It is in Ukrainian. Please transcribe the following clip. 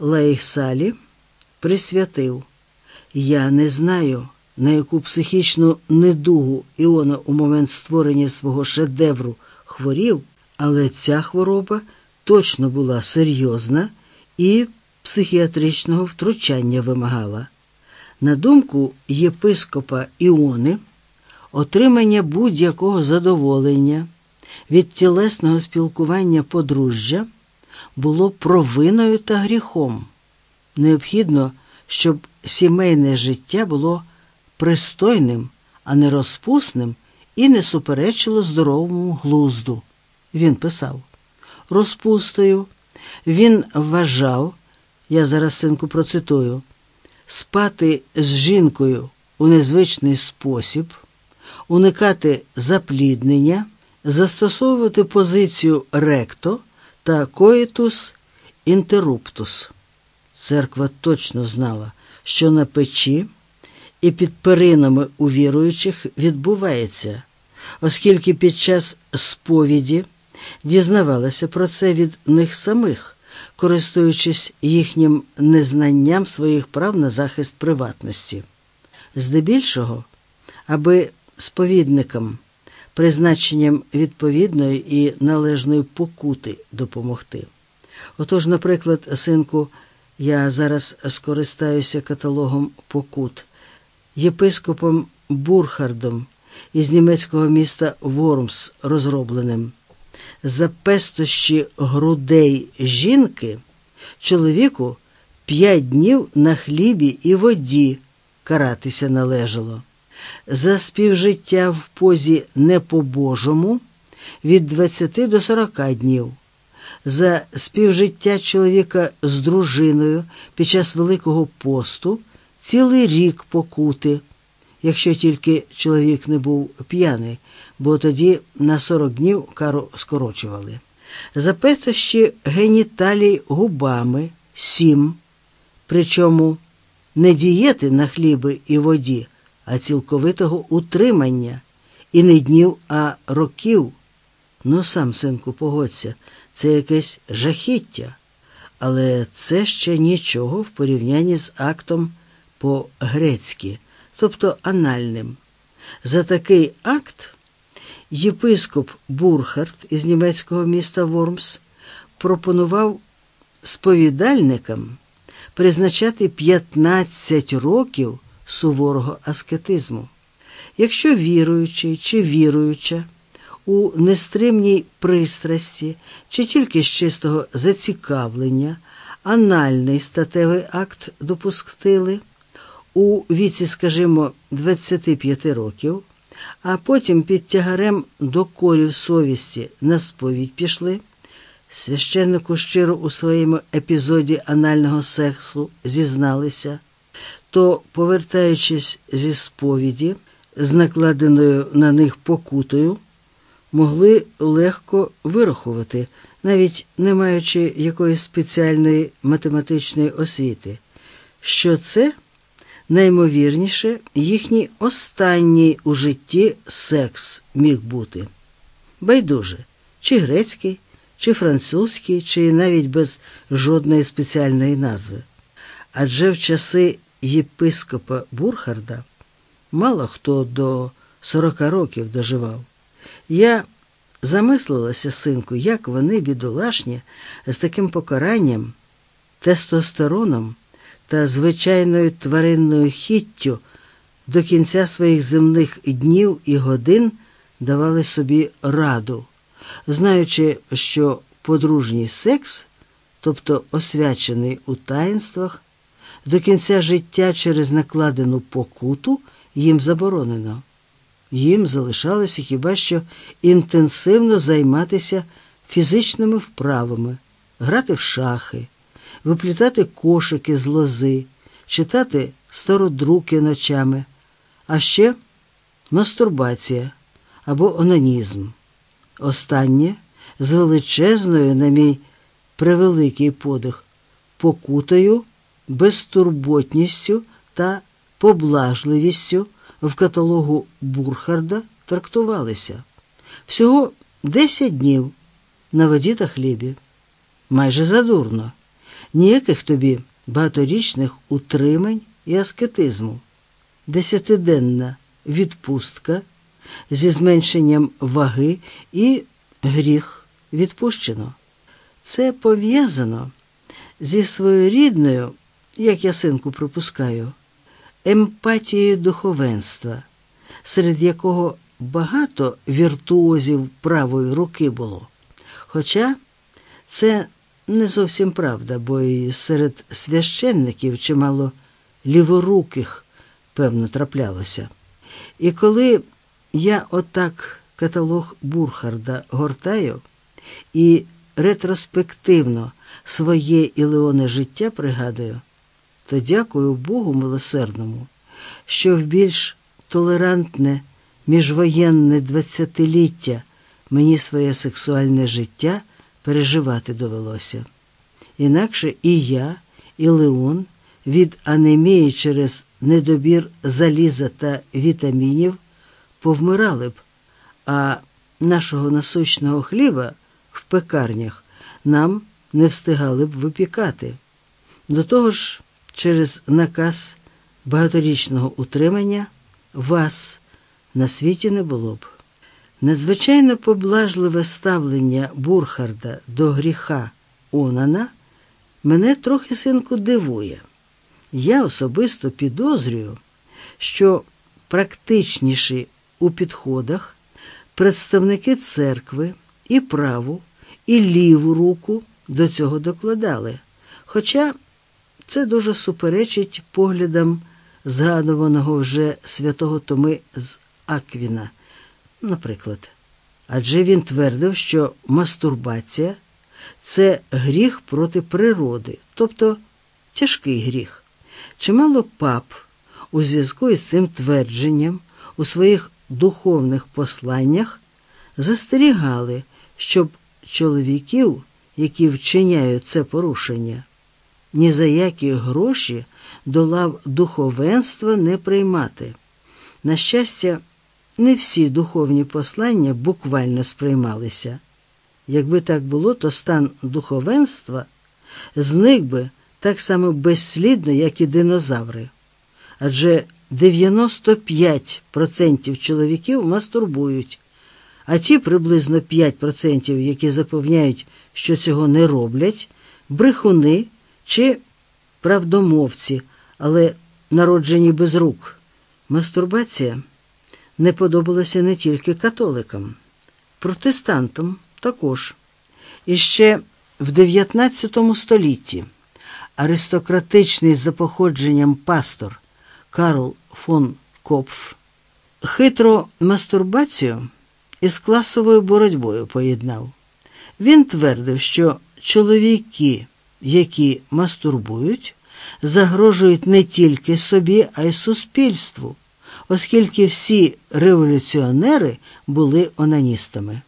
Лейхсалі присвятив Я не знаю, на яку психічну недугу Іона у момент створення свого шедевру хворів, але ця хвороба точно була серйозна і психіатричного втручання вимагала. На думку єпископа Іони, отримання будь-якого задоволення від тілесного спілкування подружжя було провиною та гріхом. Необхідно, щоб сімейне життя було пристойним, а не розпусним і не суперечило здоровому глузду. Він писав розпустою. Він вважав, я зараз синку процитую, спати з жінкою у незвичний спосіб, уникати запліднення, застосовувати позицію ректо та коїтус інтерруптус. Церква точно знала, що на печі і під перинами у віруючих відбувається, оскільки під час сповіді дізнавалася про це від них самих, користуючись їхнім незнанням своїх прав на захист приватності. Здебільшого, аби сповідникам призначенням відповідної і належної покути допомогти. Отож, наприклад, синку, я зараз скористаюся каталогом покут, єпископом Бурхардом із німецького міста Вормс розробленим. За пестощі грудей жінки чоловіку п'ять днів на хлібі і воді каратися належало за співжиття в позі не по-божому від 20 до 40 днів, за співжиття чоловіка з дружиною під час Великого посту цілий рік покути, якщо тільки чоловік не був п'яний, бо тоді на 40 днів кару скорочували. За пестощі геніталій губами сім, причому не дієти на хліби і воді а цілковитого утримання і не днів, а років. Ну, сам, синку, погодься, це якесь жахіття, але це ще нічого в порівнянні з актом по-грецьки, тобто анальним. За такий акт єпископ Бурхард із німецького міста Вормс пропонував сповідальникам призначати 15 років суворого аскетизму. Якщо віруючий чи віруюча у нестримній пристрасті чи тільки з чистого зацікавлення анальний статевий акт допустили у віці, скажімо, 25 років, а потім під тягарем докорів совісті на сповідь пішли, священнику щиро у своєму епізоді анального сексу зізналися то, повертаючись зі сповіді, з накладеною на них покутою, могли легко вирахувати, навіть не маючи якоїсь спеціальної математичної освіти, що це наймовірніше їхній останній у житті секс міг бути. Байдуже, чи грецький, чи французький, чи навіть без жодної спеціальної назви. Адже в часи єпископа Бурхарда мало хто до сорока років доживав. Я замислилася, синку, як вони, бідолашні, з таким покаранням, тестостероном та звичайною тваринною хіттю до кінця своїх земних днів і годин давали собі раду, знаючи, що подружній секс, тобто освячений у таїнствах, до кінця життя через накладену покуту їм заборонено. Їм залишалося хіба що інтенсивно займатися фізичними вправами, грати в шахи, виплітати кошики з лози, читати стародруки ночами, а ще мастурбація або онанізм. Останнє з величезною, на мій превеликий подих, покутою безтурботністю та поблажливістю в каталогу Бурхарда трактувалися. Всього 10 днів на воді та хлібі. Майже задурно. ніяких тобі багаторічних утримань і аскетизму, десятиденна відпустка зі зменшенням ваги і гріх відпущено. Це пов'язано зі своєрідною, як я синку припускаю, емпатією духовенства, серед якого багато віртуозів правої руки було. Хоча це не зовсім правда, бо і серед священників чимало ліворуких, певно, траплялося. І коли я отак каталог Бурхарда гортаю і ретроспективно своє Ілеоне життя пригадую, то дякую Богу милосердному, що в більш толерантне міжвоєнне двадцятиліття мені своє сексуальне життя переживати довелося. Інакше і я, і Леон від анемії через недобір заліза та вітамінів повмирали б, а нашого насущного хліба в пекарнях нам не встигали б випікати. До того ж, через наказ багаторічного утримання вас на світі не було б. Незвичайно поблажливе ставлення Бурхарда до гріха Онана мене трохи синку дивує. Я особисто підозрюю, що практичніші у підходах представники церкви і праву, і ліву руку до цього докладали. Хоча це дуже суперечить поглядам згадуваного вже святого Томи з Аквіна, наприклад. Адже він твердив, що мастурбація це гріх проти природи, тобто тяжкий гріх. Чимало пап у зв'язку із цим твердженням у своїх духовних посланнях застерігали, щоб чоловіків, які вчиняють це порушення, ні за які гроші до лав духовенства не приймати. На щастя, не всі духовні послання буквально сприймалися. Якби так було, то стан духовенства зник би так само безслідно, як і динозаври. Адже 95% чоловіків мастурбують, а ті приблизно 5%, які запевняють, що цього не роблять, брехуни чи правдомовці, але народжені без рук. Мастурбація не подобалася не тільки католикам, протестантам також. І ще в 19 столітті аристократичний за походженням пастор Карл фон Копф хитро мастурбацію із класовою боротьбою поєднав. Він твердив, що чоловіки, які мастурбують, загрожують не тільки собі, а й суспільству, оскільки всі революціонери були онаністами.